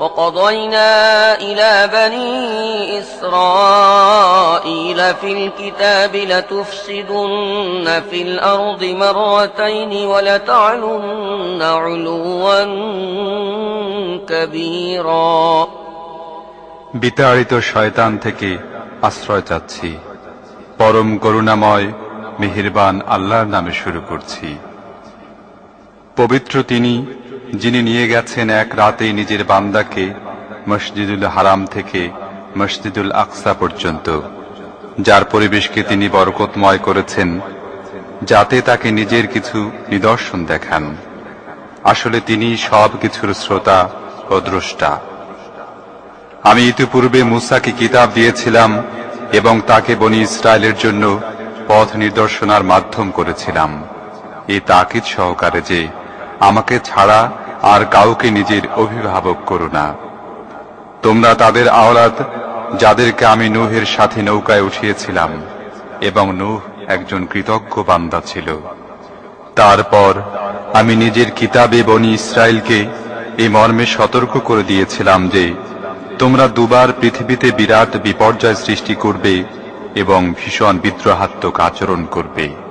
وقضينا إلى بني إسرائيل في الكتاب لتفسدن في الأرض مرتين ولتعلن علوا كبيرا বিতাড়িত শয়তান থেকে আশ্রয় চাচ্ছি পরম করুণাময় মেহেরবান আল্লাহর নামে শুরু করছি পবিত্র তিনি যিনি নিয়ে গেছেন এক রাতে নিজের বান্দাকে মসজিদুল হারাম থেকে মসজিদুল আকসা পর্যন্ত, যার পরিবেশকে তিনি বরকতময় করেছেন, যাতে তাকে নিজের কিছু নিদর্শন দেখান। আসলে তিনি সব কিছুর শ্রোতা ও দ্রষ্টা। আমি ইতিপূর্বে মুসাকে কিতাব দিয়েছিলাম এবং তাকে বনি ইসরায়েলের জন্য পথ নির্দেশনার মাধ্যম করেছিলাম। এ তাকিদ সহকারে যে আমাকে ছাড়া আর কাউকে নিজের অভিভাবক করো না। তোমরা তাদের আওলাদ, যাদেরকে আমি নুহের সাথে নৌকায় উঠিয়েছিলাম, এবং নুহ একজন কৃতজ্ঞ বান্দা ছিল। তারপর আমি নিজের কিতাবে বনি ইসরায়েলকে এই মর্মে সতর্ক করে দিয়েছিলাম যে, তোমরা দুবার পৃথিবীতে বিরাট বিপর্যয় সৃষ্টি করবে এবং ভীষণ বিদ্রোহাত্মক আচরণ করবে।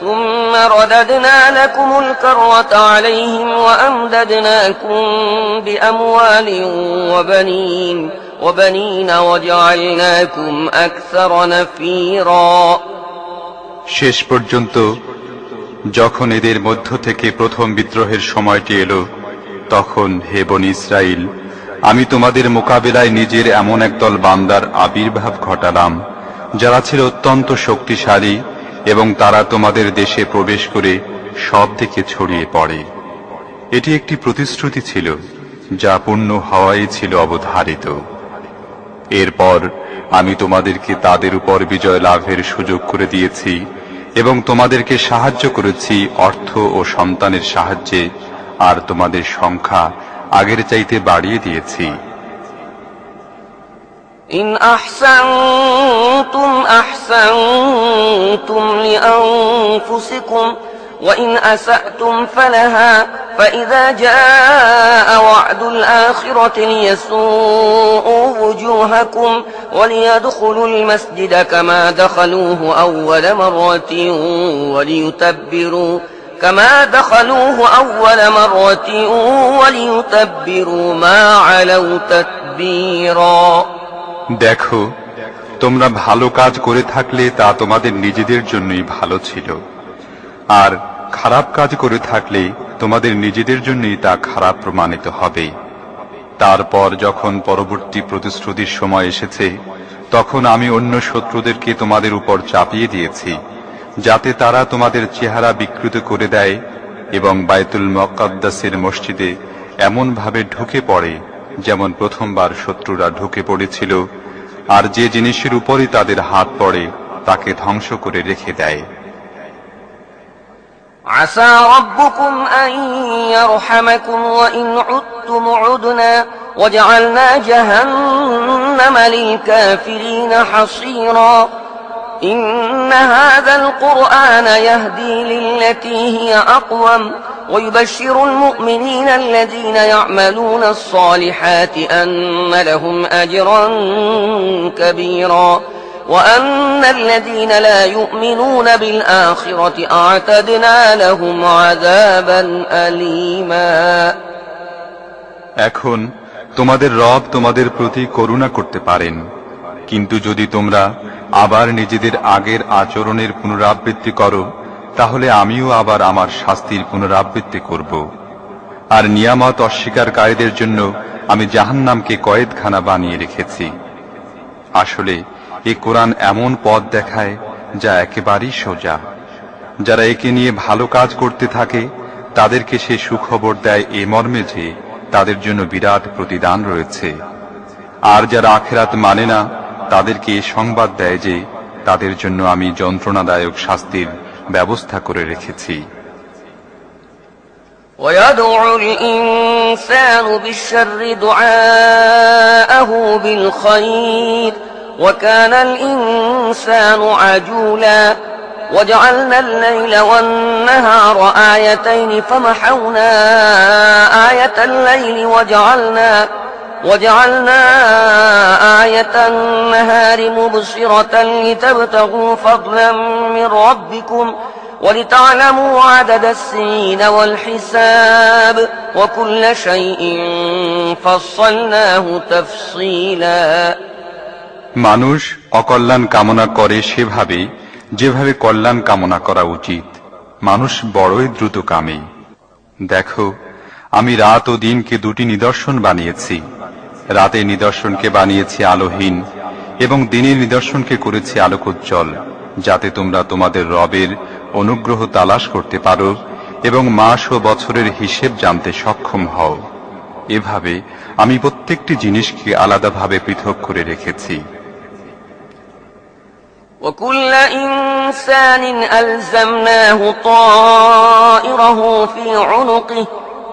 ثم رددنا لكم الكرة عليهم وأمددناكم بأموال وبنين وبنين وجعلناكم أكثر نفيرا শেষ পর্যন্ত যখন এদের মধ্য থেকে প্রথম বিদ্রোহের সময়টি এলো তখন হে বনি ইসরাইল আমি তোমাদের মোকাবেলায় নিজের এমন একদল বান্দার আবির্ভাব ঘটালাম যারা ছিল অত্যন্ত শক্তিশালী এবং তারা তোমাদের দেশে প্রবেশ করে সব দিকে ছড়িয়ে পড়ে। এটি একটি প্রতিশ্রুতি ছিল, যা পূর্ণ হওয়াই ছিল অবধারিত। এরপর আমি তোমাদেরকে তাদের উপর বিজয় লাভের সুযোগ করে দিয়েছি এবং তোমাদেরকে সাহায্য করেছি অর্থ ও সন্তানের সাহায্যে, আর তোমাদের সংখ্যা আগের চাইতে বাড়িয়ে দিয়েছি। أحسنتم أحسنتم لأنفسكم وإن أسأتم فلها فإذا جاء وعد الآخرة ليسوءوا وجوهكم وليدخلوا المسجد كما دخلوه أول مرة وليتبروا كما دخلوه أول مرة وليتبروا ما علوا تتبيرا. দেখো তোমরা ভালো কাজ করে থাকলে তা তোমাদের নিজেদের জন্যই ভালো ছিল। আর খারাপ কাজ করে থাকলে তোমাদের নিজেদের জন্যই তা খারাপ প্রমাণিত হবে। তারপর যখন পরবর্তী প্রতিশ্রুতির সময় এসেছে, তখন আমি অন্য শত্রুদেরকে তোমাদের উপর চাপিয়ে দিয়েছি, যাতে তারা তোমাদের চেহারা বিকৃত করে দেয় এবং বায়তুল মকাদ্দাসের মসজিদে এমনভাবে ঢুকে পড়ে যেমন প্রথমবার শত্রুরা ঢুকে পড়েছিল আর যে জিনিসের উপরই তাদের হাত পড়ে তাকে ধ্বংস করে রেখে দেয় عسى ربكم أن يرحمكم وإن عدتم عدنا وجعلنا جهنم للكافرين حصيرا إن هذا القرآن يهدي للتي هي أقوم ويبشر المؤمنين الذين يعملون الصالحات أن لهم أجرا كبيرا وأن الذين لا يؤمنون بالآخرة أعتدنا لهم عذابا أليما এখন তোমাদের রব তোমাদের প্রতি করুণা করতে পারেন কিন্তু যদি তোমরা আবার নিজেদের আগের আচরণের পুনরাবৃত্তি করো, তাহলে আমিও আবার আমার শাস্তির পুনরাবৃত্তি করব। আর নিয়ামত অস্বীকারীদের জন্য আমি জাহান্নামকে কয়েদখানা বানিয়ে রেখেছি। আসলে, এ কোরআন এমন পথ দেখায় যা একেবারেই সোজা। যারা একে নিয়ে ভালো কাজ করতে থাকে, তাদেরকে সে সুখবর দেয় এ মর্মে যে তাদের জন্য বিরাট প্রতিদান রয়েছে। আর যারা আখেরাত মানে না তাদেরকে এ সংবাদ দেয় যে তাদের জন্য আমি যন্ত্রণাদায়ক শাস্তির ব্যবস্থা করে রেখেছি ويدعو الإنسان بالشر دعاءه بالخير وكان الإنسان عجولا وجعلنا الليل والنهار آيتين فمحونا آية الليل وجعلنا وجعلنا آية النهار مبصرة لتبتغوا فضلا من ربكم ولتعلموا عدد السنين والحساب وكل شيء فصلناه تفصيلا মানুষ অকল্যাণ কামনা করে সেভাবে যেভাবে কল্যাণ কামনা করা উচিত মানুষ বড়ই দ্রুতকামী দেখো আমি রাত ও দিনকে দুটি নিদর্শন বানিয়েছি রাতের নিদর্শনকে বানিয়েছি আলোহীন এবং দিনের নিদর্শনকে করেছি আলোকোজ্জ্বল যাতে তোমরা তোমাদের রবের অনুগ্রহ তালাশ করতে পারো এবং মাস ও বছরের হিসেব জানতে সক্ষম হও এভাবে আমি প্রত্যেকটি জিনিসকে আলাদাভাবে পৃথক করে রেখেছি وكل إنسان ألزمناه طائره في عنقه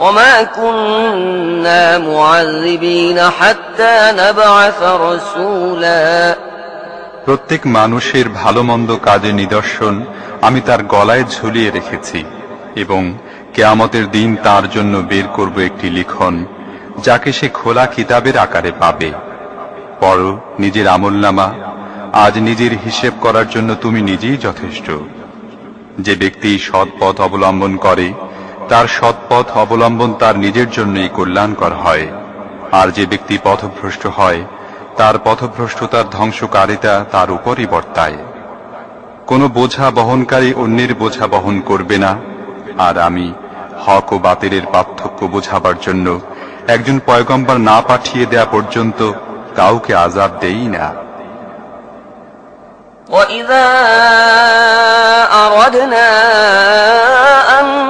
وما كنا معذبين حتى نبعث رسولا প্রত্যেক মানুষের ভালো মন্দ কাজের নিদর্শন আমি তার গলায় ঝুলিয়ে রেখেছি এবং কেয়ামতের দিন তার জন্য বের করব একটি লিখন যাকে সে খোলা কিতাবের আকারে পাবে পড়ো নিজের আমলনামা আজ নিজের হিসেব করার জন্য তুমি নিজেই যথেষ্ট যে ব্যক্তি সৎ পথ অবলম্বন করে তার সৎ পথ অবলম্বন তার নিজের জন্যই কল্যাণকর হয় আর যে ব্যক্তি পথভ্রষ্ট হয় তার পথভ্রষ্টতার ধ্বংসকারিতা তার উপরই বর্তায় কোনো বোঝা বহনকারী অন্যের বোঝা বহন করবে না আর আমি হক ও বাতিলের পার্থক্য বোঝাবার জন্য একজন পয়গম্বর না পাঠিয়ে দেয়া পর্যন্ত কাউকে আজাব দেই না وإذا أردنا أن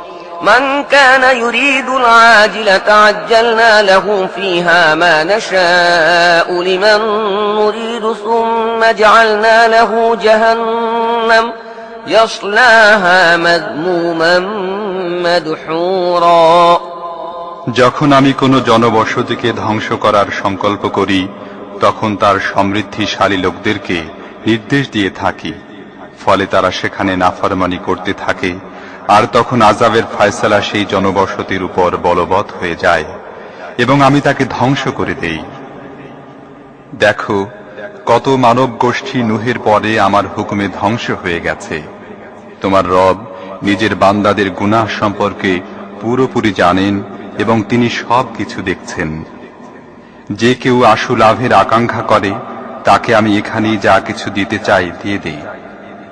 من كان يريد العاجلة عجلنا له فيها ما نشاء لمن نريد ثم جعلنا له جهنم يصلاها مذموما مدحورا যখন আমি কোনো জনবসতিকে ধ্বংস করার সংকল্প করি তখন তার সমৃদ্ধিশালী লোকদেরকে নির্দেশ দিয়ে থাকি ফলে তারা সেখানে নাফরমানি করতে থাকে আর তখন আজাবের ফয়সালা সেই জনবসতির উপর বলবৎ হয়ে যায়, এবং আমি তাকে ধ্বংস করে দেই। দেখো, কত মানব গোষ্ঠী নুহের পরে আমার হুকুমে ধ্বংস হয়ে গেছে। তোমার রব নিজের বান্দাদের গুনাহ সম্পর্কে পুরোপুরি জানেন এবং তিনি সব কিছু দেখছেন। যে কেউ আশু লাভের আকাঙ্ক্ষা করে, তাকে আমি এখানেই যা কিছু দিতে চাই দিয়ে দেই।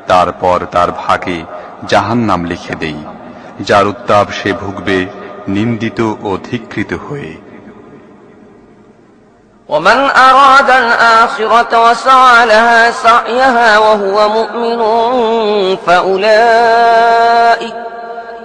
তারপর তার ভাগে জাহান নাম লিখে দেই যার উত্তাপ সে ভুগবে নিন্দিত ও ধিকৃত হয়ে ومن أراد الآخرة وسعى لها سعيها وهو مؤمن فأولئك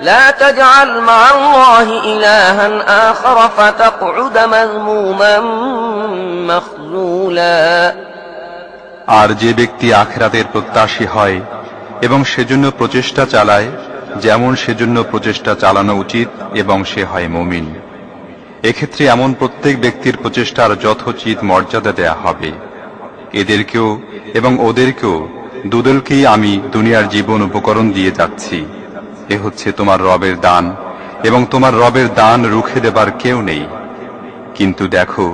لا تجعل مع الله إلها آخر فتقعد مذموما مخذولا আর যে ব্যক্তি আখেরাতের প্রত্যাশী হয় এবং সেজন্য প্রচেষ্টা চালায় যেমন সেজন্য প্রচেষ্টা চালানো উচিত এবং সে হয় মুমিন এক্ষেত্রে এমন প্রত্যেক ব্যক্তির প্রচেষ্টার যথোচিত মর্যাদা দেয়া হবে এদেরকেও এবং ওদেরকেও দুদলকেই আমি দুনিয়ার জীবন উপকরণ দিয়ে যাচ্ছি এ হচ্ছে তোমার রবের দান, এবং তোমার রবের দান রুখে দেবার কেউ নেই। কিন্তু দেখো,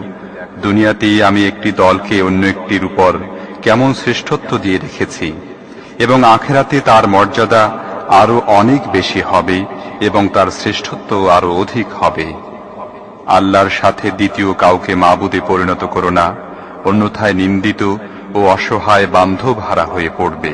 দুনিয়াতেই আমি একটি দলকে অন্য একটির উপর কেমন শ্রেষ্ঠত্ব দিয়ে রেখেছি, এবং আখেরাতে তার মর্যাদা আরও অনেক বেশি হবে, এবং তার শ্রেষ্ঠত্ব আরও অধিক হবে। আল্লাহর সাথে দ্বিতীয় কাউকে মাবুদে পরিণত করো না, অন্যথায় নিন্দিত ও অসহায় বান্ধব হারা হয়ে পড়বে।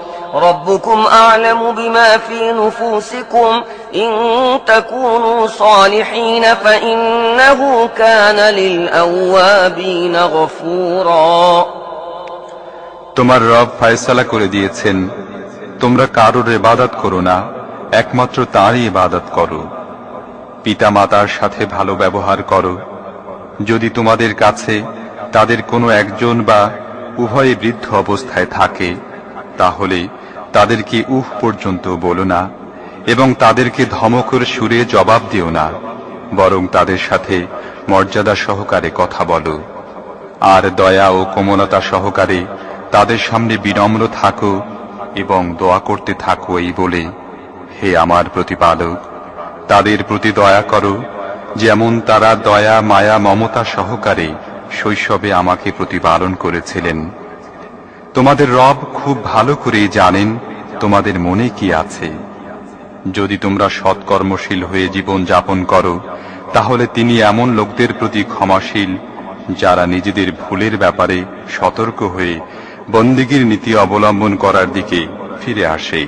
ربكم أعلم بما في نفوسكم إن تكونوا صالحين فإنه كان للأوابين غفورا তোমার রব ফয়সালা করে দিয়েছেন তোমরা কারোর ইবাদত করো না একমাত্র তাঁরই ইবাদত করো পিতা মাতার সাথে ভালো ব্যবহার করো যদি তোমাদের কাছে তাদের কোনো একজন বা উভয়ে বৃদ্ধ অবস্থায় থাকে তাহলে তাদেরকে উহ পর্যন্ত বলো না, এবং তাদেরকে ধমকের সুরে জবাব দিও না, বরং তাদের সাথে মর্যাদা সহকারে কথা বলো। আর দয়া ও কোমলতা সহকারে তাদের সামনে বিনম্র থাকো এবং দোয়া করতে থাকো এই বলে, হে আমার প্রতিপালক, তাদের প্রতি দয়া করো, যেমন তারা দয়া, মায়া, মমতা সহকারে শৈশবে আমাকে প্রতিপালন করেছিলেন। তোমাদের রব খুব ভালো করে জানেন তোমাদের মনে কি আছে। যদি তোমরা সৎকর্মশীল হয়ে জীবন যাপন করো, তাহলে তিনি এমন লোকদের প্রতি ক্ষমাশীল, যারা নিজেদের ভুলের ব্যাপারে সতর্ক হয়ে বন্দিগির নীতি অবলম্বন করার দিকে ফিরে আসে।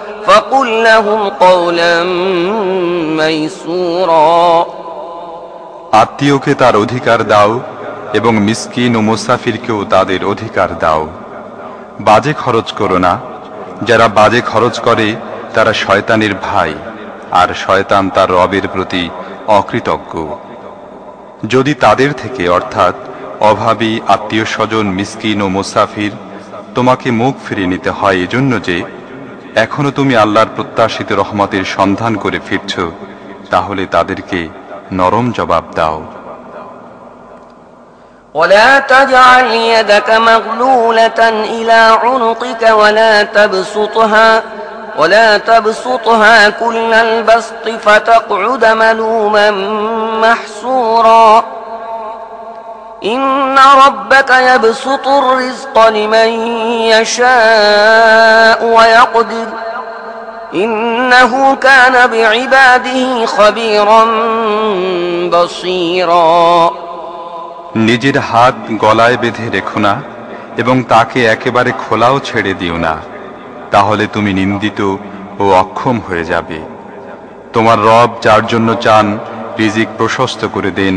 فقل لهم قولا ميسورا আত্মীয়কে তার অধিকার দাও এবং মিসকিন ও মুসাফিরকেও তাদের অধিকার দাও বাজে খরচ করো না যারা বাজে খরচ করে তারা শয়তানের ভাই আর শয়তান তার রবের প্রতি অকৃতজ্ঞ যদি তাদের থেকে অর্থাৎ অভাবী আত্মীয় স্বজন মিসকিন ও মুসাফির তোমাকে মুখ ফিরিয়ে নিতে হয় এজন্য যে এখনো তুমি আল্লাহর প্রত্যাশিত রহমতের সন্ধান করে ফিরছ তাহলে তাদেরকে নরম জবাব দাও ولا تجعل يدك مغلولة إلى عنقك ولا تبسطها ولا تبسطها كل البسط فتقعد ملوما محسورا إن ربك يبسط الرزق لمن يشاء ويقدر إنه كان بعباده خبيرا بصيرا নিজের হাত গলায় বেঁধে রেখো না এবং তাকে একেবারে খোলাও ছেড়ে দিও না তাহলে তুমি নিন্দিত ও অক্ষম হয়ে যাবে তোমার রব যার জন্য চান রিজিক প্রশস্ত করে দেন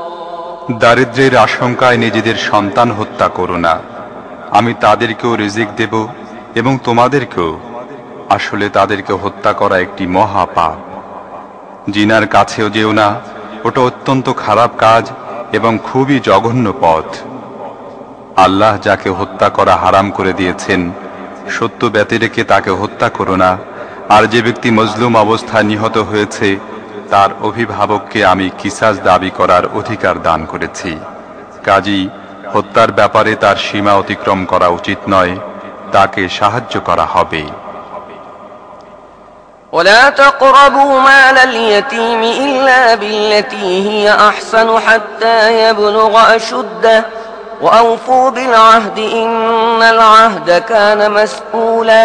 দারিদ্র্যের আশঙ্কায় নিজেদের সন্তান হত্যা করো না। আমি তাদেরকেও রিজিক দেব এবং তোমাদেরকেও। আসলে তাদেরকে হত্যা করা একটি মহা পাপ জিনার কাছেও যেও না, ওটা অত্যন্ত খারাপ কাজ এবং খুবই জঘন্য পথ। আল্লাহ যাকে হত্যা করা হারাম করে দিয়েছেন, সত্য ব্যতি রেখে তাকে হত্যা করো না। আর যে ব্যক্তি মজলুম অবস্থায় নিহত হয়েছে তার অভিভাবককে আমি কিসাস দাবি করার অধিকার দান করেছি কাজী হত্যার ব্যাপারে তার সীমা অতিক্রম করা উচিত নয় তাকে সাহায্য করা হবে ولا تقربوا مال اليتيم إلا بالتي هي أحسن حتى يبلغ أشده وأوفوا بالعهد إن العهد كان مسؤولا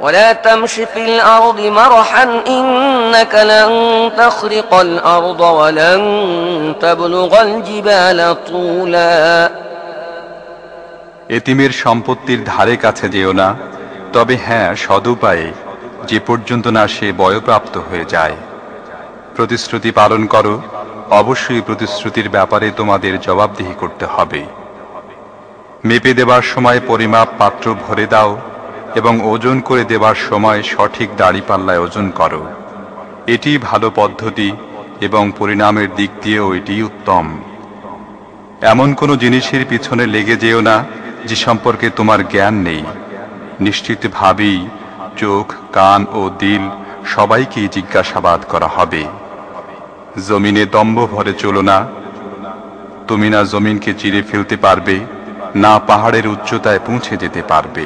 ولا تمش في الأرض مرحا إنك لن تخرق الأرض ولن تبلغ الجبال طولا এতিমের সম্পত্তির ধারে কাছে যেও না তবে হ্যাঁ সদুপায়ে যে পর্যন্ত না সে বয়প্রাপ্ত হয়ে যায় প্রতিশ্রুতি পালন করো অবশ্যই প্রতিশ্রুতির ব্যাপারে তোমাদের জবাবদিহি করতে হবে মেপে দেবার সময় পরিমাপ পাত্র ভরে দাও এবং ওজন করে দেবার সময় সঠিক দাড়িপাল্লায় ওজন করো। এটি ভালো পদ্ধতি এবং পরিণামের দিক দিয়েও এটি উত্তম। এমন কোনো জিনিসের পিছনে লেগে যেও না যে সম্পর্কে তোমার জ্ঞান নেই। নিশ্চিত ভাবেই চোখ, কান ও দিল সবাইকেই জিজ্ঞাসাবাদ করা হবে। জমিনে দম্ভ ভরে চলো না। তুমি না জমিনকে চিরে ফেলতে পারবে, না পাহাড়ের উচ্চতায় পৌঁছে যেতে পারবে।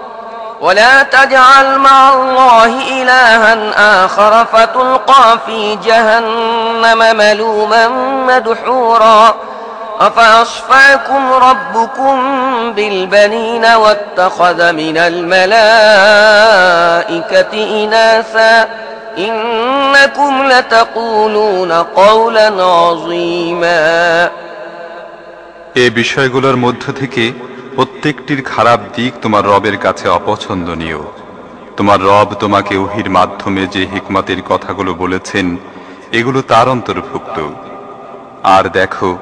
ولا تجعل مع الله إلها آخر فتلقى في جهنم ملوما مدحورا أفأصفاكم ربكم بالبنين واتخذ من الملائكة إناثا إنكم لتقولون قولا عظيما এ বিষয়গুলোর মধ্য থেকে প্রত্যেকটির খারাপ দিক তোমার রবের কাছে অপছন্দনীয়। তোমার রব তোমাকে ওহির মাধ্যমে যে হিকমতের কথাগুলো বলেছেন, এগুলো তার অন্তর্ভুক্ত। আর দেখো,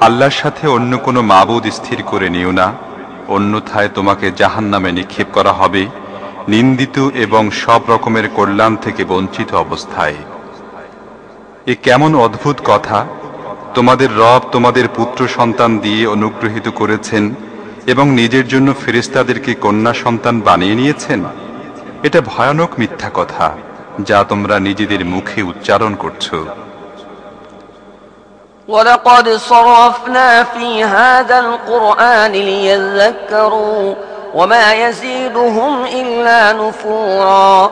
আল্লাহর সাথে অন্য কোনো মাবুদ স্থির করে নিও না। অন্যথায় তোমাকে জাহান্নামে নিক্ষেপ করা হবে, নিন্দিত এবং সব রকমের কল্যাণ থেকে বঞ্চিত অবস্থায়। এ কেমন অদ্ভুত কথা! তোমাদের রব তোমাদের পুত্র সন্তান দিয়ে অনুগ্রহিত করেছেন এবং নিজের জন্য ফেরেস্তাদেরকে কন্যা সন্তান বানিয়ে নিয়েছেন এটা ভয়ানক মিথ্যা কথা যা তোমরা নিজেদের মুখে উচ্চারণ করছো ولقد صرفنا في هذا القرآن ليذكروا وما يزيدهم إلا نفورا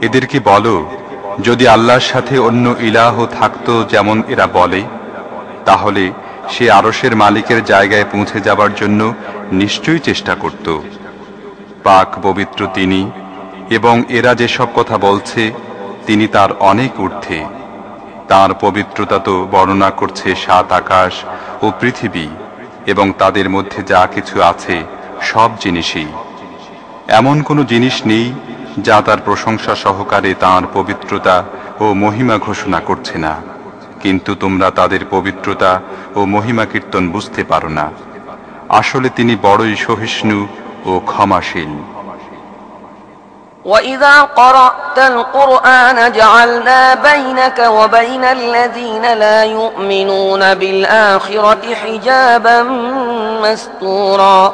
এদেরকে বলো, যদি আল্লাহর সাথে অন্য ইলাহ থাকতো যেমন এরা বলে, তাহলে সে আরসের মালিকের জায়গায় পৌঁছে যাবার জন্য নিশ্চয়ই চেষ্টা করত। পাক পবিত্র তিনি, এবং এরা যেসব কথা বলছে, তিনি তার অনেক ঊর্ধ্বে। তার পবিত্রতা তো বর্ণনা করছে সাত আকাশ ও পৃথিবী, এবং তাদের মধ্যে যা কিছু আছে, সব জিনিসই। এমন কোনো জিনিস নেই যা তার প্রশংসা সহকারে তার পবিত্রতা ও মহিমা ঘোষণা করছে না কিন্তু তোমরা তাদের পবিত্রতা ও মহিমা কীর্তন বুঝতে পারো না আসলে তিনি বড়ই সহিষ্ণু ও ক্ষমাশীল وإذا قرأت القرآن جعلنا بينك وبين الذين لا يؤمنون بالآخرة حجابا مستورا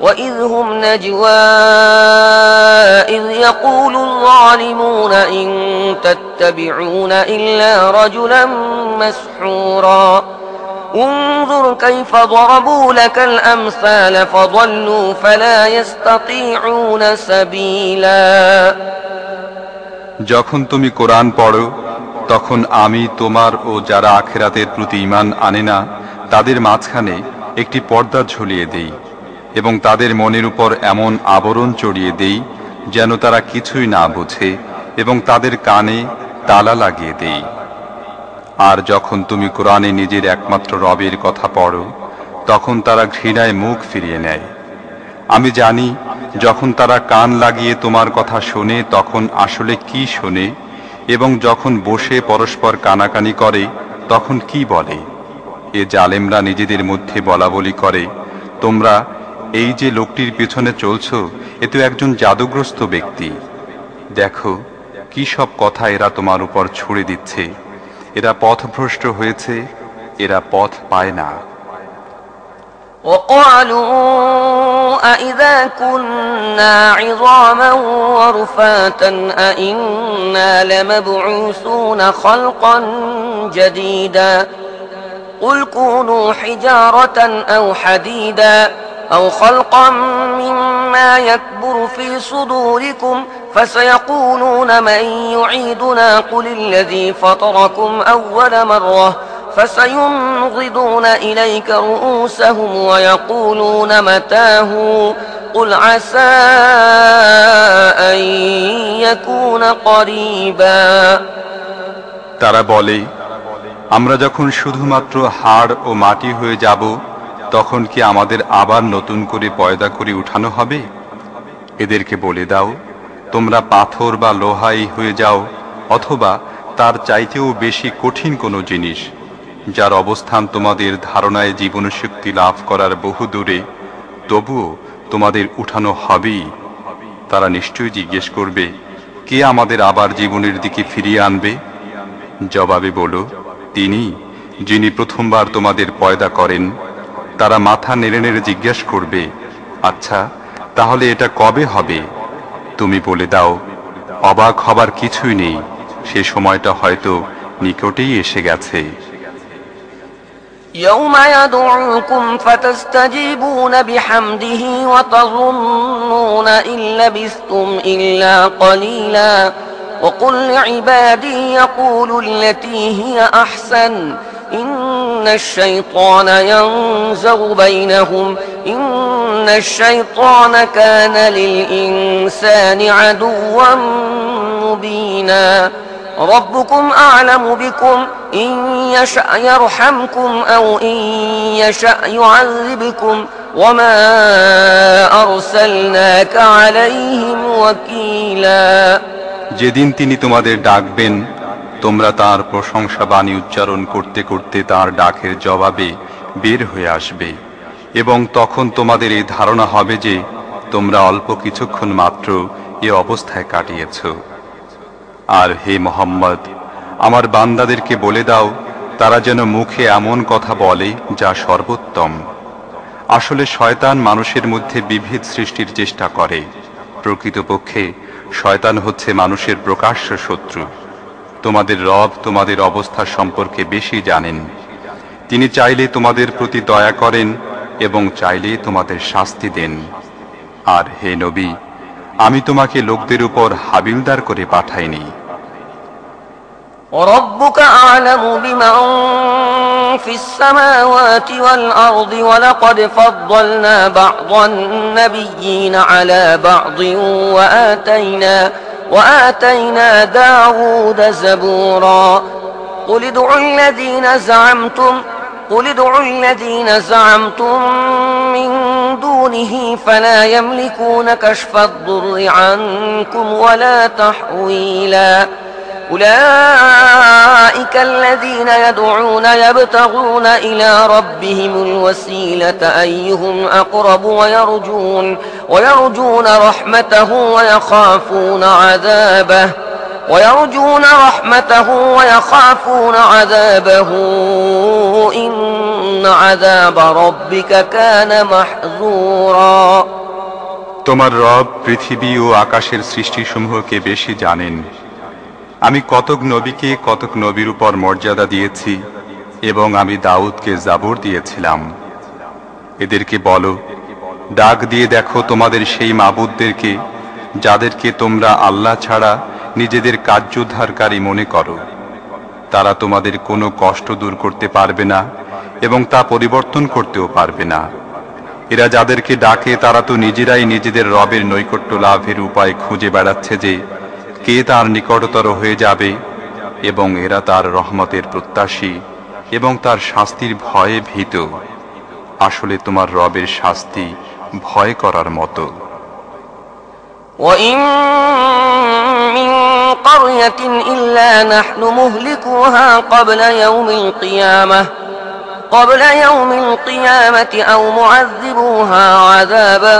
وإذ هم نجوى إذ يقول الظالمون إن تتبعون إلا رجلا مسحورا انظر كيف ضربوا لك الأمثال فضلوا فلا يستطيعون سبيلا যখন তুমি কোরআন পড়ো তখন আমি তোমার ও যারা আখেরাতের প্রতি ইমান আনে না তাদের মাঝখানে একটি পর্দা ঝুলিয়ে দেই এবং তাদের মনের উপর এমন আবরণ চড়িয়ে দেই যেন তারা কিছুই না বোঝে এবং তাদের কানে তালা লাগিয়ে দেই। আর যখন তুমি কোরআনে নিজের একমাত্র রবের কথা পড়ো, তখন তারা ঘৃণায় মুখ ফিরিয়ে নেয়। আমি জানি, যখন তারা কান লাগিয়ে তোমার কথা শোনে, তখন আসলে কি শোনে এবং যখন বসে পরস্পর কানাকানি করে, তখন কি বলে? এ জালেমরা নিজেদের মধ্যে বলা বলি করে, তোমরা এই যে লোকটির পেছনে চলছ এ তো একজন জাদুগ্রস্ত ব্যক্তি দেখো কি সব কথা এরা তোমার উপর ছুড়ে দিচ্ছে এরা পথভ্রষ্ট হয়েছে এরা পথ পায় না وقالوا أئذا كنا عظاما ورفاتا أئنا لمبعوثون خلقا جديدا قل كونوا حجارة أو حديدا أو خلقا مما يكبر في صدوركم فسيقولون من يعيدنا قل الذي فطركم أول مرة فسينغضون إليك رؤوسهم ويقولون متاه قل عسى أن يكون قريبا তারা বলে আমরা যখন শুধুমাত্র হাড় ও মাটি হয়ে যাব তখন কি আমাদের আবার নতুন করে পয়দা করে উঠানো হবে? এদেরকে বলে দাও, তোমরা পাথর বা লোহাই হয়ে যাও, অথবা তার চাইতেও বেশি কঠিন কোনো জিনিস, যার অবস্থান তোমাদের ধারণায় জীবনশক্তি লাভ করার বহু দূরে, তবুও তোমাদের উঠানো হবেই। তারা নিশ্চয়ই জিজ্ঞেস করবে, কে আমাদের আবার জীবনের দিকে ফিরিয়ে আনবে? জবাবে বলো, তিনি, যিনি প্রথমবার তোমাদের পয়দা করেন। তারা মাথা নেড়ে নেড়ে জিজ্ঞেস করবে আচ্ছা তাহলে এটা কবে হবে তুমি বলে দাও অবাক হবার কিছুই নেই সে সময়টা হয়তো নিকটেই এসে গেছে يوم يدعوكم فتستجيبون بحمده وتظنون إن لبثتم إلا قليلا وقل لعبادي يقولوا التي هي أحسن إن الشيطان ينزغ بينهم إن الشيطان كان للإنسان عدوا مبينا ربكم أعلم بكم إن يشأ يرحمكم أو إن يشأ يعذبكم وما أرسلناك عليهم وكيلا যেদিন তিনি তোমাদের ডাকবেন তোমরা তার প্রশংসা বাণী উচ্চারণ করতে করতে তার ডাকের জবাবে বের হয়ে আসবে। এবং তখন তোমাদের এই ধারণা হবে যে, তোমরা অল্প কিছুক্ষণ মাত্র এ অবস্থায় কাটিয়েছ। আর হে মোহাম্মদ, আমার বান্দাদেরকে বলে দাও, তারা যেন মুখে এমন কথা বলে যা সর্বোত্তম। আসলে শয়তান মানুষের মধ্যে বিভেদ সৃষ্টির চেষ্টা করে। প্রকৃতপক্ষে শয়তান হচ্ছে মানুষের প্রকাশ্য শত্রু। তোমাদের রব তোমাদের অবস্থা সম্পর্কে বেশি জানেন তিনি চাইলে তোমাদের প্রতি দয়া করেন এবং চাইলে তোমাদের শাস্তি দেন আর হে নবী আমি তোমাকে লোকদের উপর হাবিলদার করে পাঠাইনি وربك أعلم بمن في السماوات والأرض ولقد فضلنا بعض النبيين على بعض وآتينا وآتينا داود زبورا. قل ادعوا الذين زعمتم قل ادعوا الذين زعمتم من دونه فلا يملكون كشف الضر عنكم ولا تحويلا. أولئك الذين يدعون يبتغون إلى ربهم الوسيلة أيهم أقرب ويرجون ويرجون رحمته ويخافون عذابه ويرجون رحمته ويخافون عذابه إن عذاب ربك كان محذورا তোমার রব পৃথিবী ও আকাশের সৃষ্টিসমূহকে বেশি জানেন আমি কতক নবীকে, কতক নবীর উপর মর্যাদা দিয়েছি এবং আমি দাউদকে জাবর দিয়েছিলাম। এদেরকে বলো, ডাক দিয়ে দেখো তোমাদের সেই মাবুদদেরকে, যাদেরকে তোমরা আল্লাহ ছাড়া নিজেদের কার্যোদ্ধারকারী মনে করো। তারা তোমাদের কোনো কষ্ট দূর করতে পারবে না এবং তা পরিবর্তন করতেও পারবে না। এরা যাদেরকে ডাকে তারা তো নিজেরাই নিজেদের রবের নৈকট্য লাভের উপায় খুঁজে বেড়াচ্ছে যে কে তার নিকটতর হয়ে যাবে এবং এরা তার রহমতের প্রত্যাশী এবং তার শাস্তির ভয়ে ভীত আসলে তোমার রবের শাস্তি ভয় করার মতো وإن من قرية إلا نحن مهلكوها قبل يوم القيامة قبل يوم القيامة أو معذبوها عذابا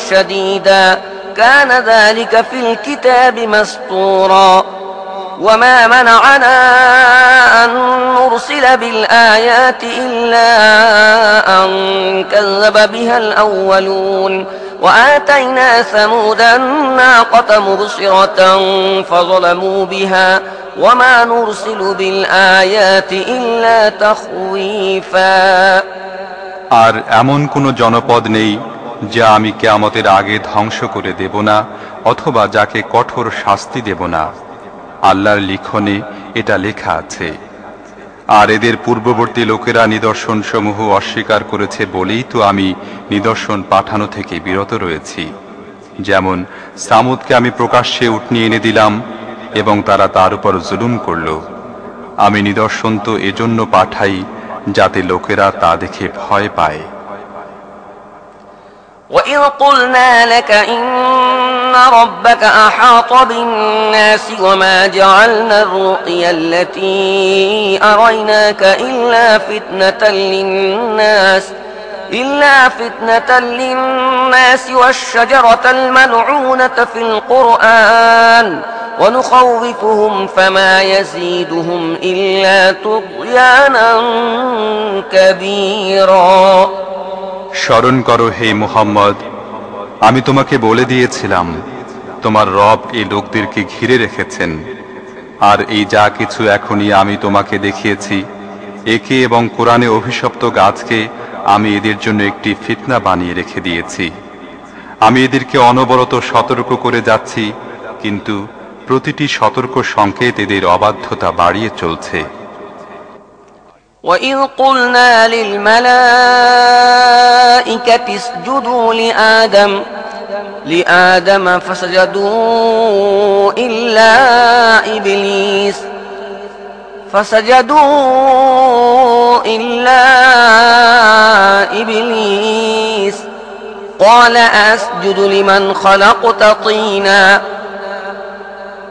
شديدا كان ذلك في الكتاب مسطورا وما منعنا أن نرسل بالآيات إلا أن كذب بها الأولون وآتينا ثمود الناقة مبصرة فظلموا بها وما نرسل بالآيات إلا تخويفا আর এমন কোনো জনপদ নেই যা আমি কেয়ামতের আগে ধ্বংস করে দেব না, অথবা যাকে কঠোর শাস্তি দেব না। আল্লাহর লিখনে এটা লেখা আছে। আর এদের পূর্ববর্তী লোকেরা নিদর্শন সমূহ অস্বীকার করেছে বলেই তো আমি নিদর্শন পাঠানো থেকে বিরত রয়েছি। যেমন, সামুদকে আমি প্রকাশ্যে উঠনি এনে দিলাম এবং তারা তার উপর জুলুম করল। আমি নিদর্শন তো এজন্য পাঠাই যাতে লোকেরা তা দেখে ভয় পায়। وإذ قلنا لك إن ربك أحاط بالناس وما جعلنا الرؤيا التي أريناك إلا فتنة للناس إلا فتنة للناس والشجرة الملعونة في القرآن ونخوفهم فما يزيدهم إلا طغيانا كبيرا স্মরণ করো হে মুহাম্মদ, আমি তোমাকে বলে দিয়েছিলাম, তোমার রব এই লোকদেরকে ঘিরে রেখেছেন, আর এই যা কিছু এখনই আমি তোমাকে দেখিয়েছি, একে এবং কোরআনে অভিশপ্ত গাছকে আমি এদের জন্য একটি ফিতনা বানিয়ে রেখে দিয়েছি। আমি এদেরকে অনবরত সতর্ক করে যাচ্ছি, কিন্তু প্রতিটি সতর্ক সংকেত এদের অবাধ্যতা বাড়িয়ে চলছে। وإذ قلنا للملائكة اسجدوا لآدم لآدم فسجدوا إلا إبليس فسجدوا إلا إبليس. قال أسجد لمن خلقت طيناً؟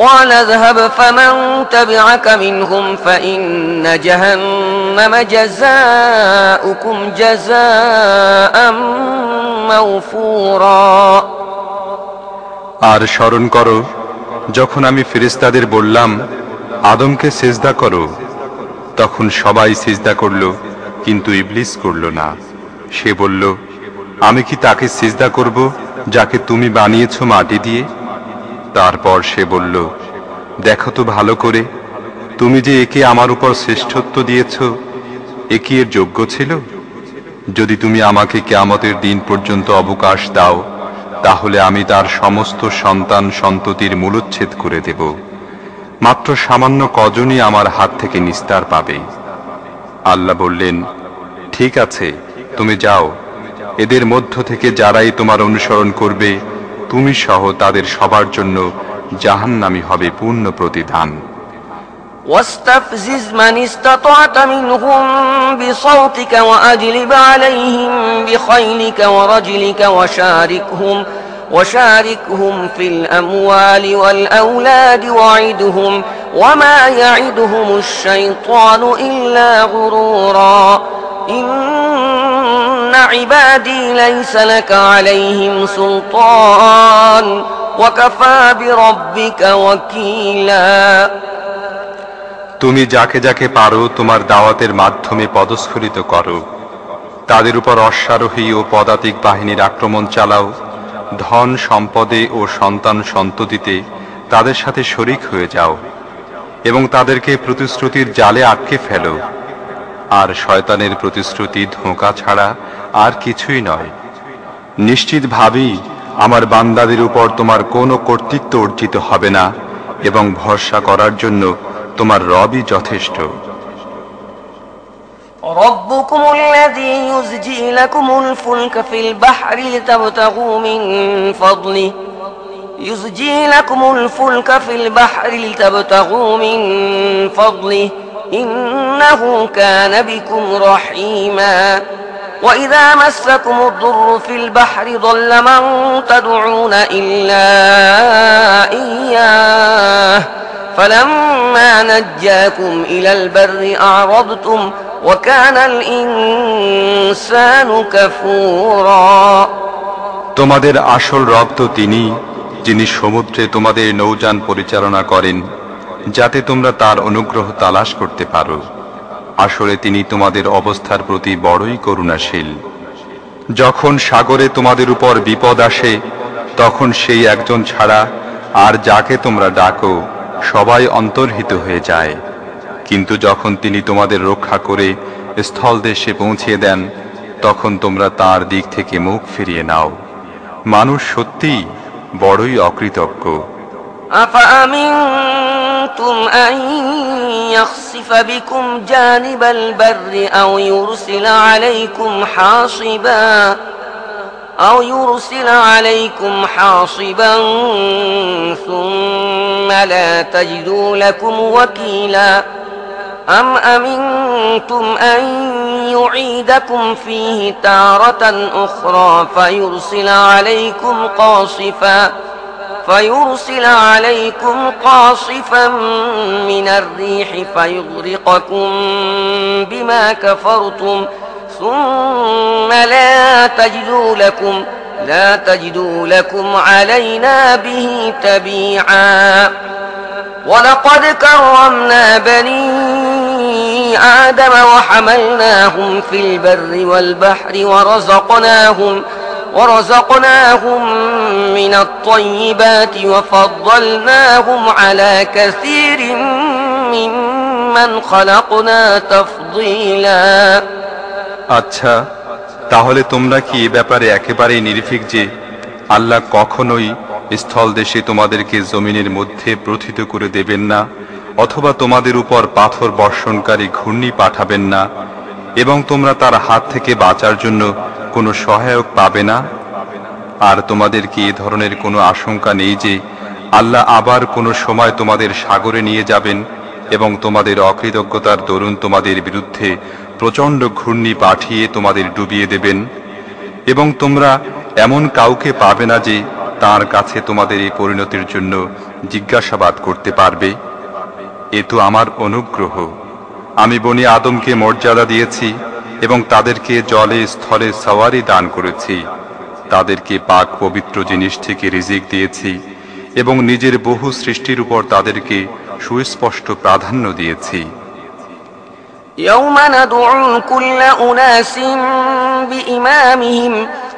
قال اذهب فمن تبعك منهم فإن جهنم جزاؤكم جزاء موفورا আর স্মরণ করো যখন আমি ফেরেশতাদের বললাম আদমকে সেজদা করো তখন সবাই সিজদা করল কিন্তু ইবলিস করল না সে বলল আমি কি তাকে সিজদা করব যাকে তুমি বানিয়েছো মাটি দিয়ে তারপর সে বলল, দেখো তো ভালো করে, তুমি যে একে আমার উপর শ্রেষ্ঠত্ব দিয়েছ, এ কি এর যোগ্য ছিল? যদি তুমি আমাকে কেয়ামতের দিন পর্যন্ত অবকাশ দাও, তাহলে আমি তার সমস্ত সন্তান সন্ততির মূলচ্ছেদ করে দেব। মাত্র সামান্য কজনই আমার হাত থেকে নিস্তার পাবে। আল্লাহ বললেন, ঠিক আছে, তুমি যাও। এদের মধ্য থেকে যারাই তোমার অনুসরণ করবে তুমি সহ তাদের সবার জন্য জাহান্নামি হবে পূর্ণ প্রতিদান واستفزز من استطعت منهم بصوتك وأجلب عليهم بخيلك ورجلك وشاركهم وشاركهم في الأموال والأولاد وعدهم وما يعدهم الشيطان إلا غرورا إن عبادي ليس لك عليهم سلطان وكفى بربك وكيلا তুমি যাকে যাকে পারো তোমার দাওয়াতের মাধ্যমে পদস্খলিত করো তাদের উপর অশ্বারোহী ও পদাতিক বাহিনীর আক্রমণ চালাও ধন সম্পদে ও সন্তান সন্ততিতে তাদের সাথে শরিক হয়ে যাও এবং তাদেরকে প্রতিশ্রুতির জালে আটকে ফেলো আর শয়তানের প্রতিশ্রুতি ধোঁকা ছাড়া আর কিছুই নয় নিশ্চিতভাবেই আমার বান্দাদের উপর তোমার কোনো কর্তৃত্ব অর্জিত হবে না এবং ভরসা করার জন্য তোমার রবই যথেষ্ট ربكم الذي يزجي لكم الفلك في البحر لتبتغوا من فضله يزجي لكم الفلك في البحر لتبتغوا من فضله إنه كان بكم رحيما وإذا مسكم الضر في البحر ضل من تدعون إلا إياه فلما نجاكم إلى البر أعرضتم وكان الإنسان كفورا তোমাদের আসল রব তো তিনি যিনি সমুদ্রে তোমাদের নৌযান পরিচালনা করেন, যাতে তোমরা তার অনুগ্রহ তালাশ করতে পারো। আসলে তিনি তোমাদের অবস্থার প্রতি বড়ই করুণাশীল। যখন সাগরে তোমাদের উপর বিপদ আসে, তখন সেই একজন ছাড়া আর যাকে তোমরা ডাকো, সবাই অন্তর্হিত হয়ে যায়। কিন্তু যখন তিনি তোমাদের রক্ষা করে স্থল দেশে পৌঁছিয়ে দেন, তখন তোমরা তার দিক থেকে মুখ ফিরিয়ে নাও। মানুষ সত্যিই বড়ই অকৃতজ্ঞ أأمنتم أن يخسف بكم جانب البر أو يرسل عليكم حاصبا أو يرسل عليكم حاصبا ثم لا تجدوا لكم وكيلا أم أمنتم أن يعيدكم فيه تارة أخرى فيرسل عليكم قاصفا فيرسل عليكم قاصفا من الريح فيغرقكم بما كفرتم ثم لا تجدوا لكم لا تجدوا لكم علينا به تبيعا ولقد كرمنا بني آدم وحملناهم في البر والبحر ورزقناهم ورزقناهم من الطيبات وفضلناهم على كثير ممن خلقنا تفضيلا আচ্ছা তাহলে তোমরা কি এ ব্যাপারে একেবারেই নির্ভীক যে আল্লাহ কখনোই স্থল দেশে তোমাদেরকে জমিনের মধ্যে প্রথিত করে দেবেন না অথবা তোমাদের উপর পাথর বর্ষণকারী ঘূর্ণি পাঠাবেন না, এবং তোমরা তার হাত থেকে বাঁচার জন্য কোনো সহায়ক পাবে না? আর তোমাদের কি এ ধরনের কোনো আশঙ্কা নেই যে আল্লাহ আবার কোনো সময় তোমাদের সাগরে নিয়ে যাবেন এবং তোমাদের অকৃতজ্ঞতার দরুন তোমাদের বিরুদ্ধে প্রচণ্ড ঘূর্ণি পাঠিয়ে তোমাদের ডুবিয়ে দেবেন? এবং তোমরা এমন কাউকে পাবে না যে তার কাছে তোমাদের এই পরিণতির জন্য জিজ্ঞাসাবাদ করতে পারবে? এ তো আমার অনুগ্রহ আমি বনি আদমকে মর্যাদা দিয়েছি এবং তাদেরকে জলে স্থলে সওয়ারি দান করেছি তাদেরকে পাক পবিত্র জিনিস থেকে রিজিক দিয়েছি এবং নিজের বহু সৃষ্টির উপর তাদেরকে সুস্পষ্ট প্রাধান্য দিয়েছি يوم ندعو كل أناس بإمامهم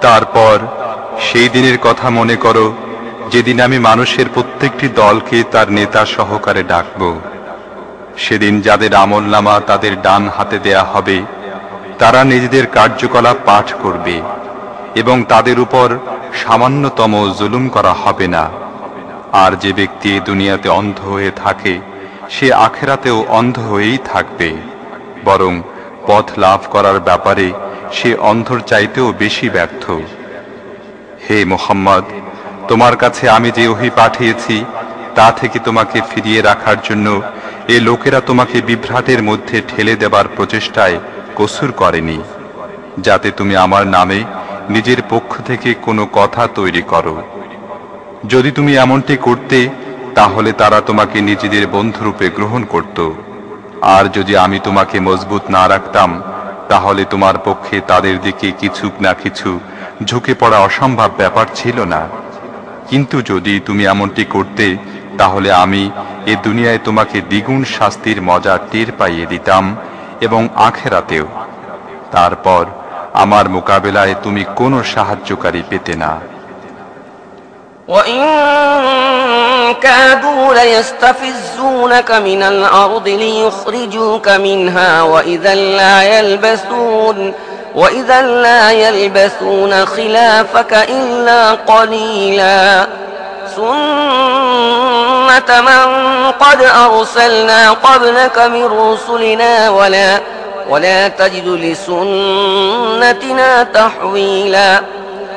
তারপর সেই দিনের কথা মনে করো, যেদিন আমি মানুষের প্রত্যেকটি দলকে তার নেতা সহকারে ডাকব। সেদিন যাদের আমল নামা তাদের ডান হাতে দেয়া হবে, তারা নিজেদের কার্যকলাপ পাঠ করবে এবং তাদের উপর সামান্যতম জুলুম করা হবে না। আর যে ব্যক্তি দুনিয়াতে অন্ধ হয়ে থাকে, সে আখেরাতেও অন্ধ হয়েই থাকবে। বরং পথ লাভ করার ব্যাপারে সে অন্ধর চাইতেও বেশি ব্যর্থ। হে মোহাম্মদ, তোমার কাছে আমি যে ওহি পাঠিয়েছি, তা থেকে তোমাকে ফিরিয়ে রাখার জন্য এ লোকেরা তোমাকে বিভ্রাটের মধ্যে ঠেলে দেবার প্রচেষ্টায় কসুর করেনি, যাতে তুমি আমার নামে নিজের পক্ষ থেকে কোনো কথা তৈরি করো। যদি তুমি এমনটি করতে, তাহলে তারা তোমাকে নিজেদের বন্ধুরূপে গ্রহণ করত। আর যদি আমি তোমাকে মজবুত না রাখতাম, তাহলে তোমার পক্ষে তাদের দিকে কিছু না কিছু ঝুঁকে পড়া অসম্ভব ব্যাপার ছিল না। কিন্তু যদি তুমি এমনটি করতে, তাহলে আমি এ দুনিয়ায় তোমাকে দ্বিগুণ শাস্তির মজা টের পাইয়ে দিতাম এবং আখেরাতেও। তারপর আমার মোকাবেলায় তুমি কোনো সাহায্যকারী পেতে না। وإن كادوا ليستفزونك من الأرض ليخرجوك منها وإذا لا يلبثون وإذا لا يلبثون خلافك إلا قليلا سنة من قد أرسلنا قبلك من رسلنا ولا ولا تجد لسنتنا تحويلا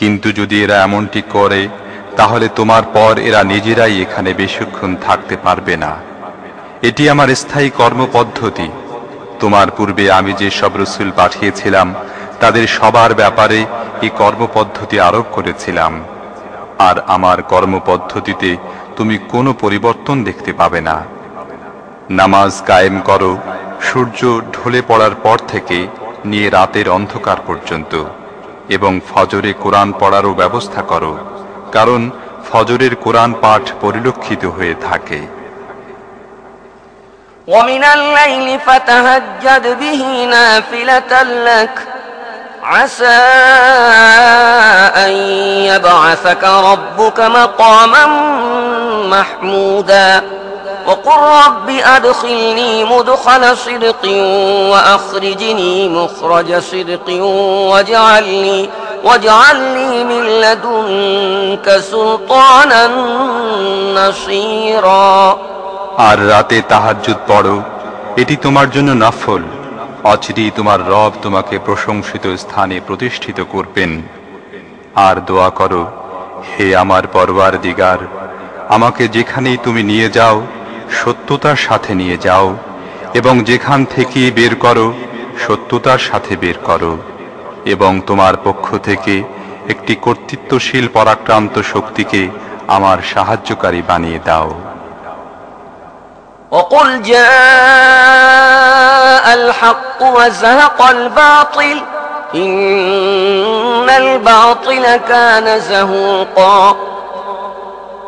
কিন্তু যদি এরা এমনটি করে, তাহলে তোমার পর এরা নিজেরাই এখানে বেশিক্ষণ থাকতে পারবে না। এটি আমার স্থায়ী কর্মপদ্ধতি। তোমার পূর্বে আমি যে সব রসুল পাঠিয়েছিলাম, তাদের সবার ব্যাপারে এই কর্মপদ্ধতি আরোপ করেছিলাম। আর আমার কর্মপদ্ধতিতে তুমি কোনো পরিবর্তন দেখতে পাবে না। নামাজ কায়েম করো, সূর্য ঢলে পড়ার পর থেকে নিয়ে রাতের অন্ধকার পর্যন্ত। এবং ফজরে কোরআন পড়ারও ব্যবস্থা করো কারণ ফজরের কোরআন পাঠ পরিলক্ষিত হয়ে থাকে ومن الليل فتهجد به نافلة لك عسى أن يبعثك ربك مقاما محمودا وقل رب أدخلني مدخل صدق وأخرجني مخرج صدق واجعلني واجعلني من لدنك سلطانا نصيرا আর রাতে তাহাজ্জুদ পড়ো এটি তোমার জন্য নফল অচিরি তোমার রব তোমাকে প্রশংসিত স্থানে প্রতিষ্ঠিত করবেন আর দোয়া করো হে আমার পরবার দিগার আমাকে যেখানেই তুমি নিয়ে যাও সত্যতার সাথে নিয়ে যাও এবং যেখান থেকে বের করো সত্যতার সাথে বের করো এবং তোমার পক্ষ থেকে একটি কর্তৃত্বশীল পরাক্রান্ত শক্তিকে আমার সাহায্যকারী বানিয়ে দাও وقل جاء الحق وزهق الباطل إن الباطل كان زهوقا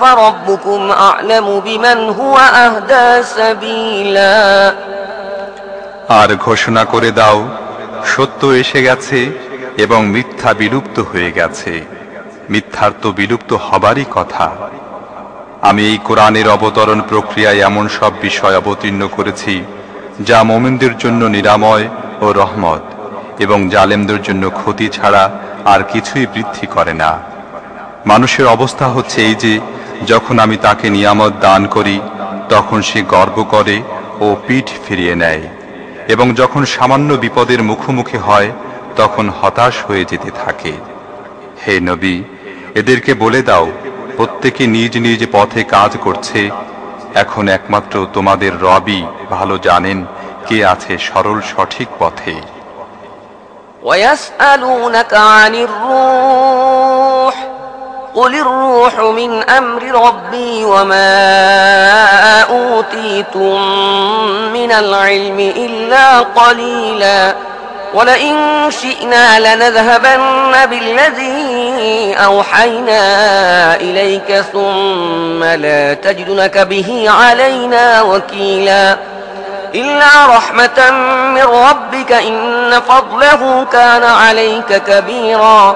فربكم أعلم بمن هو أهدى سبيلا আর ঘোষণা করে দাও সত্য এসে গেছে এবং মিথ্যা বিলুপ্ত হয়ে গেছে মিথ্যার তো বিলুপ্ত হবারই কথা আমি এই কোরআনের অবতরণ প্রক্রিয়ায় এমন সব বিষয় অবতীর্ণ করেছি যা মোমিনদের জন্য নিরাময় ও রহমত এবং জালেমদের জন্য ক্ষতি ছাড়া আর কিছুই বৃদ্ধি করে না মানুষের অবস্থা হচ্ছে এই যে যখন আমি তাকে নিয়ামত দান করি তখন সে গর্ব করে ও পিঠ ফিরিয়ে নেয় এবং যখন সামান্য বিপদের মুখোমুখি হয় তখন হতাশ হয়ে যেতে থাকে হে নবী এদেরকে বলে দাও প্রত্যেকে নিজ নিজ পথে কাজ করছে এখন একমাত্র তোমাদের রবই ভালো জানেন কে আছে সরল সঠিক পথে ويسألونك عن الروح قل الروح من أمر ربي وما أوتيتم من العلم إلا قليلا ولئن شئنا لنذهبن بالذي أوحينا إليك ثم لا تجد لك به علينا وكيلا إلا رحمة من ربك إن فضله كان عليك كبيرا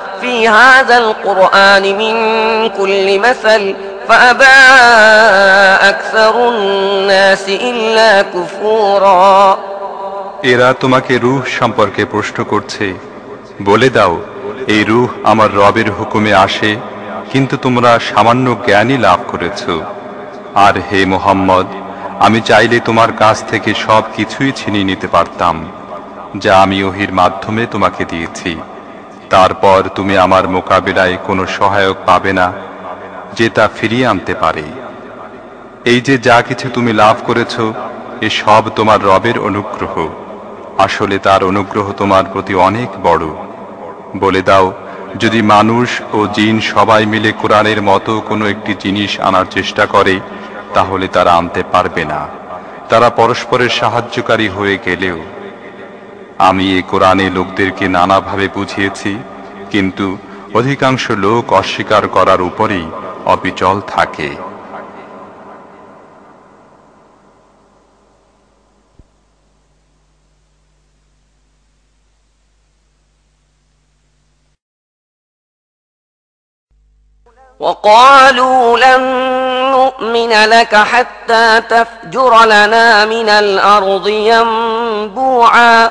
في هذا القرآن من كل مثل فأبى أكثر الناس إلا كفورا এরা তোমাকে রূহ সম্পর্কে প্রশ্ন করছে বলে দাও এই রূহ আমার রবের হুকুমে আসে কিন্তু তোমরা সামান্য জ্ঞানই লাভ করেছ আর হে মোহাম্মদ আমি চাইলে তোমার কাছ থেকে সব কিছুই ছিনিয়ে নিতে পারতাম যা আমি ওহির মাধ্যমে তোমাকে দিয়েছি তারপর তুমি আমার মোকাবিলায় কোনো সহায়ক পাবে না, যে তা ফিরিয়ে আনতে পারে। এই যে যা কিছু তুমি লাভ করেছ, এ সব তোমার রবের অনুগ্রহ। আসলে তার অনুগ্রহ তোমার প্রতি অনেক বড়। বলে দাও, যদি মানুষ ও জিন সবাই মিলে কোরআনের মতো কোনো একটি জিনিস আনার চেষ্টা করে, তাহলে তারা আনতে পারবে না। তারা পরস্পরের সাহায্যকারী হয়ে গেলেও। আমি এই কোরআনে লোকদেরকে নানাভাবে বুঝিয়েছি কিন্তু অধিকাংশ লোক অস্বীকার করার উপরেই অবিচল থাকে وقالوا لن نؤمن لك حتى تفجر لنا من الأرض ينبوعا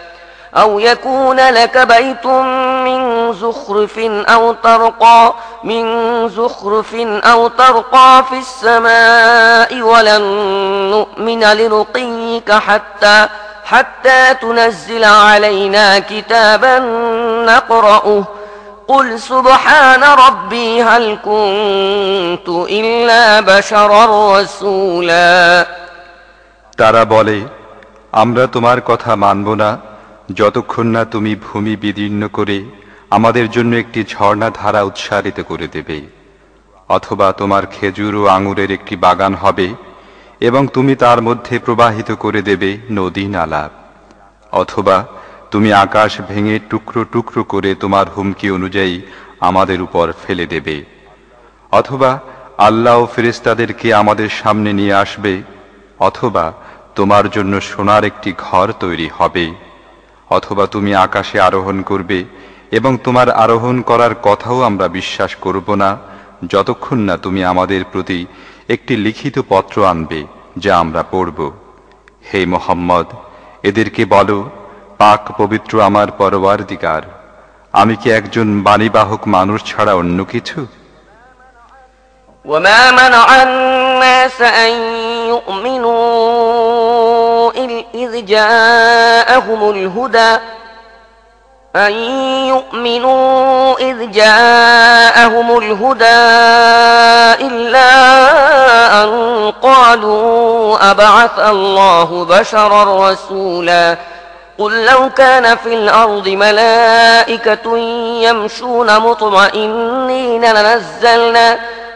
أو يكون لك بيت من زخرف أو ترقى من زخرف أو ترقى في السماء ولن نؤمن لرقيك حتى حتى تنزل علينا كتابا نقرأه قل سبحان ربي هل كنت إلا بشرا رسولا তারা বলে আমরা তোমার কথা মানব না যতক্ষণ না তুমি ভূমি বিদীর্ণ করে আমাদের জন্য একটি ঝর্ণা ধারা উৎসারিত করে দেবে, অথবা তোমার খেজুর ও আঙুরের একটি বাগান হবে এবং তুমি তার মধ্যে প্রবাহিত করে দেবে নদী নালা, অথবা তুমি আকাশ ভেঙে টুকরো টুকরো করে তোমার হুমকি অনুযায়ী আমাদের উপর ফেলে দেবে, অথবা আল্লাহ ও ফেরেস্তাদেরকে আমাদের সামনে নিয়ে আসবে, অথবা তোমার জন্য সোনার একটি ঘর তৈরি হবে। অথবা তুমি আকাশে আরোহণ করবে এবং তোমার আরোহণ করার কথাও আমরা বিশ্বাস করব না যতক্ষণ না তুমি আমাদের প্রতি একটি লিখিত পত্র আনবে যা আমরা পড়ব হে মোহাম্মদ এদেরকে বলো পাক পবিত্র আমার পরবার দিগার আমি কি একজন বাণীবাহক মানুষ ছাড়া অন্য কিছু وما منع الناس أن يؤمنوا إذ جاءهم الهدى أن يؤمنوا إذ جاءهم الهدى إلا أن قالوا أبعث الله بشرا رسولا قل لو كان في الأرض ملائكة يمشون مطمئنين لنزلنا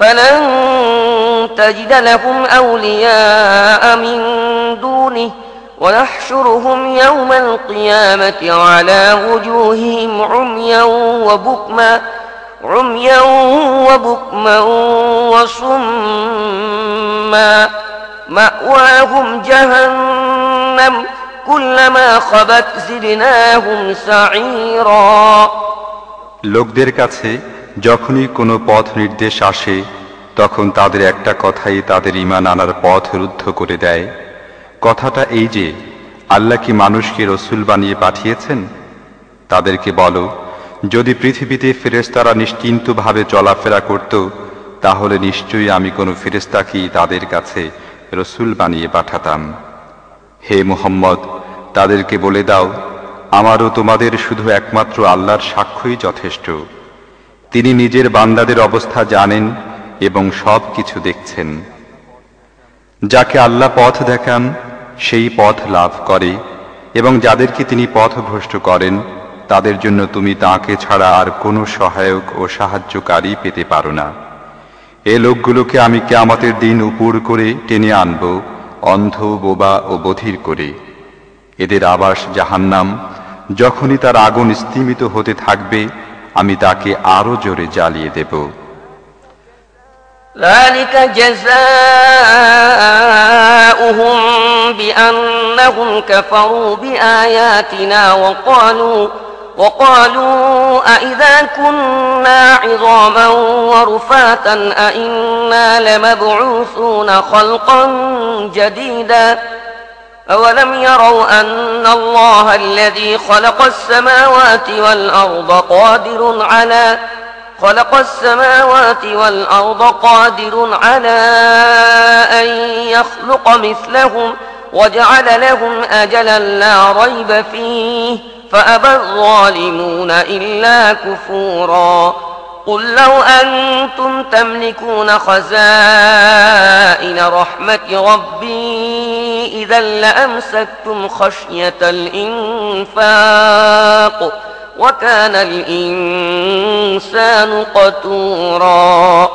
فلن تجد لهم أولياء من دونه ونحشرهم يوم القيامة على وجوههم عميا وبكما عميا وبكما وصما مأواهم جهنم كلما خبت زدناهم سعيرا লোকদের কাছে যখনই কোনো পথ নির্দেশ আসে, তখন তাদের একটা কথাই তাদের ইমান আনার পথ রুদ্ধ করে দেয়। কথাটা এই যে, আল্লাহ কি মানুষকে রসুল বানিয়ে পাঠিয়েছেন? তাদেরকে বলো, যদি পৃথিবীতে ফেরেস্তারা নিশ্চিন্তভাবে চলাফেরা করত, তাহলে নিশ্চয়ই আমি কোনো ফেরেস্তাকেই তাদের কাছে রসুল বানিয়ে পাঠাতাম। হে মোহাম্মদ, তাদেরকে বলে দাও, আমারও তোমাদের শুধু একমাত্র আল্লাহর সাক্ষ্যই যথেষ্ট। তিনি নিজের বান্দাদের অবস্থা জানেন এবং সব কিছু দেখছেন। যাকে আল্লাহ পথ দেখান, সেই পথ লাভ করে এবং যাদেরকে তিনি পথভ্রষ্ট করেন, তাদের জন্য তুমি তাকে ছাড়া আর কোনো সহায়ক ও সাহায্যকারী পেতে পারো না। এ লোকগুলোকে আমি কেয়ামতের দিন উপর করে টেনে আনব, অন্ধ, বোবা ও বধির করে। এদের আবাস জাহান্নাম, যখনই তার আগুন স্তিমিত হতে থাকবে আমি তাকে আরো জোরে জ্বালিয়ে দেব ذلك جزاؤهم بأنهم كفروا بآياتنا وقالوا وقالوا أئذا كنا عظاما ورفاتا أئنا لمبعوثون خلقا جديدا أولم يروا أن الله الذي خلق السماوات والأرض قادر على خلق السماوات والأرض قادر على أن يخلق مثلهم وجعل لهم أجلا لا ريب فيه فأبى الظالمون إلا كفورا قل لو أنتم تملكون خزائن رحمة ربي إذا لأمسكتم خشية الإنفاق وكان الإنسان قتورا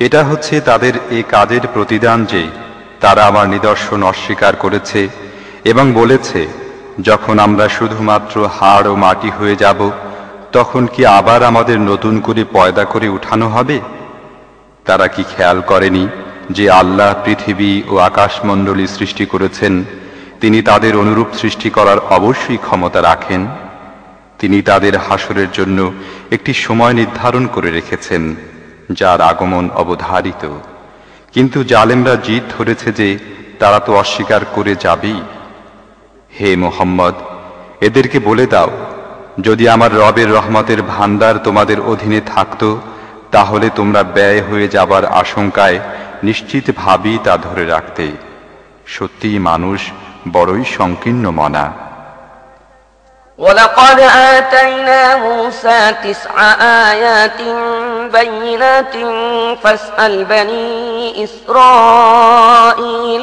এটা হচ্ছে তাদের এই কাজের প্রতিদান যে তারা আমার নিদর্শন অস্বীকার করেছে এবং বলেছে যখন আমরা শুধুমাত্র হাড় ও মাটি হয়ে যাব তখন কি আবার আমাদের নতুন করে পয়দা করে উঠানো হবে? তারা কি খেয়াল করেনি যে আল্লাহ পৃথিবী ও আকাশমণ্ডলী সৃষ্টি করেছেন, তিনি তাদের অনুরূপ সৃষ্টি করার অবশ্যই ক্ষমতা রাখেন? তিনি তাদের হাসরের জন্য একটি সময় নির্ধারণ করে রেখেছেন, যার আগমন অবধারিত। কিন্তু জালেমরা জিদ ধরেছে যে তারা তো অস্বীকার করে যাবেই। হে মোহাম্মদ, এদেরকে বলে দাও যদি আমার রবের রহমতের ভান্ডার তোমাদের অধীনে থাকত তাহলে তোমরা ব্যয় হয়ে যাবার আশঙ্কায় নিশ্চিতভাবেই তা ধরে রাখতে সত্যিই মানুষ বড়ই সংকীর্ণ মনা ولقد آتينا موسى تسع آيات بينات فاسأل بني إسرائيل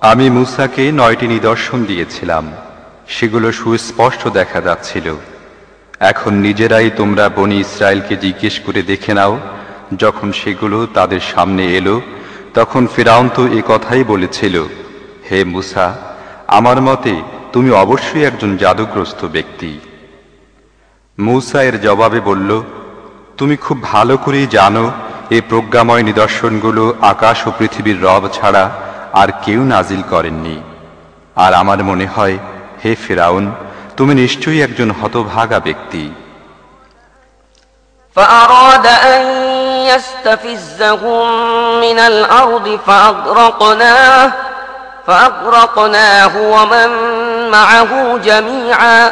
আমি মুসাকে নয়টি নিদর্শন দিয়েছিলাম। সেগুলো সুস্পষ্ট দেখা যাচ্ছিল। এখন নিজেরাই তোমরা বনি ইসরায়েলকে জিজ্ঞেস করে দেখে নাও। যখন সেগুলো তাদের সামনে এলো, তখন ফেরাউন তো এ কথাই বলেছিল, হে মুসা, আমার মতে তুমি অবশ্যই একজন জাদুগ্রস্ত ব্যক্তি। মুসা এর জবাবে বলল, তুমি খুব ভালো করেই জানো, এ প্রজ্ঞাময় নিদর্শনগুলো আকাশ ও পৃথিবীর রব ছাড়া আর কেউ নাজিল করেননি আর আমার মনে হয় হে ফেরাউন তুমি নিশ্চয়ই একজন হতভাগা ব্যক্তি فأراد أن يستفزهم من الأرض فأغرقناه فأغرقناه ومن معه جميعا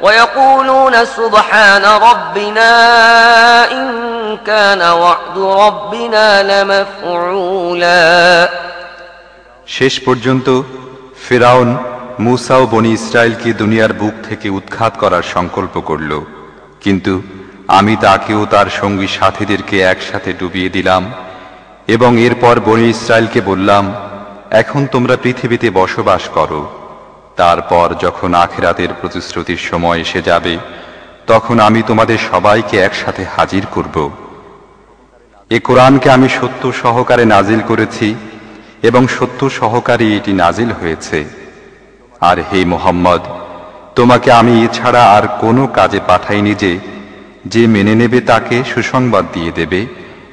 ويقولون سبحان ربنا إن كان وعد ربنا لمفعولا শেষ পর্যন্ত ফেরাউন মুসা ও বনি ইসরায়েলকে দুনিয়ার বুক থেকে উৎখাত করার সংকল্প করল কিন্তু আমি তাকেও তার সঙ্গী সাথীদেরকে একসাথে ডুবিয়ে দিলাম এবং এরপর বনি ইসরায়েলকে বললাম এখন তোমরা পৃথিবীতে বসবাস করো তারপর যখন আখেরাতের প্রতিশ্রুতির সময় এসে যাবে, তখন আমি তোমাদের সবাইকে একসাথে হাজির করব। এ কোরআনকে আমি সত্য সহকারে নাজিল করেছি এবং সত্য সহকারে এটি নাজিল হয়েছে। আর হে মোহাম্মদ, তোমাকে আমি এছাড়া আর কোনো কাজে পাঠাইনি যে যে মেনে নেবে তাকে সুসংবাদ দিয়ে দেবে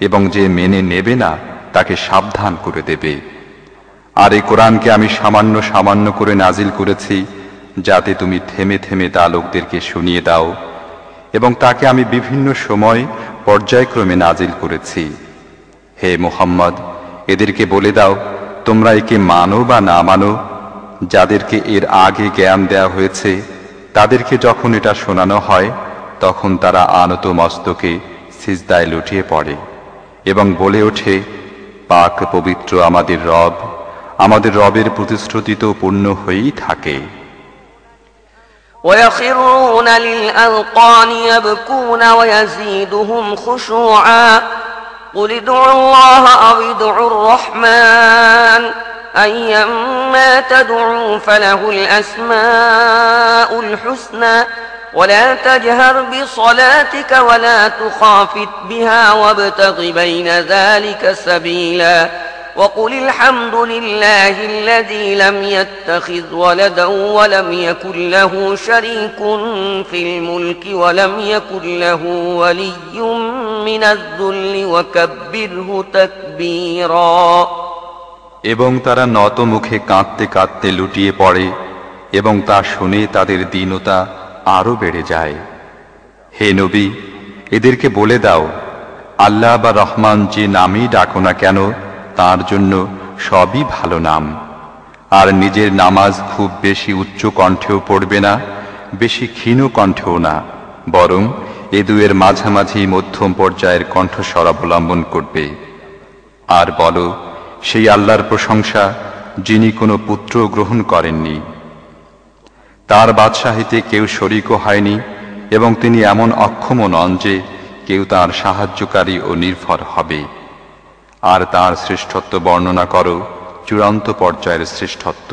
এবং যে মেনে নেবে না, তাকে সাবধান করে দেবে। আর এই কোরআনকে আমি সামান্য সামান্য করে নাজিল করেছি, যাতে তুমি থেমে থেমে তা লোকদেরকে শুনিয়ে দাও, এবং তাকে আমি বিভিন্ন সময় পর্যায়ক্রমে নাজিল করেছি। হে মোহাম্মদ, এদেরকে বলে দাও, তোমরা একে মানো বা না মানো, যাদেরকে এর আগে জ্ঞান দেয়া হয়েছে, তাদেরকে যখন এটা শোনানো হয়, তখন তারা আনত মস্তকে সিজদায় লুটিয়ে পড়ে, এবং বলে ওঠে, পাক পবিত্র আমাদের রব আমাদের রবের প্রতিশ্রুতি তো পূর্ণ হয়েই থাকে ويخرون للأذقان يبكون ويزيدهم خشوعا قل ادعوا الله أو ادعوا الرحمن أيما تدعوا فله الأسماء الحسنى ولا تجهر بصلاتك ولا تخافت بها وابتغ بين ذلك سبيلا وقل الحمد لله الذي لم يتخذ ولدا ولم يكن له شريك في الملك ولم يكن له ولي من الذل وكبره تكبيرا এবং তারা নত মুখে কাঁদতে কাঁদতে লুটিয়ে পড়ে এবং তা শুনে তাদের দীনতা আরো বেড়ে যায় হে নবী এদেরকে বলে দাও আল্লাহ বা রহমান যে নামেই ডাকো না কেন তার জন্য সবই ভালো নাম। আর নিজের নামাজ খুব বেশি উচ্চ কণ্ঠেও পড়বে না, বেশি ক্ষীণ কণ্ঠেও না, বরং এ দুয়ের মাঝামাঝি মধ্যম পর্যায়ের কণ্ঠস্বর অবলম্বন করবে। আর বলো, সেই আল্লাহর প্রশংসা যিনি কোনো পুত্র গ্রহণ করেননি। তার বাদশাহিতে কেউ শরিকও হয়নি এবং তিনি এমন অক্ষমও নন যে কেউ তার সাহায্যকারী ও নির্ভর হবে। আর তার শ্রেষ্ঠত্ব বর্ণনা করো চূড়ান্ত পর্যায়ের শ্রেষ্ঠত্ব।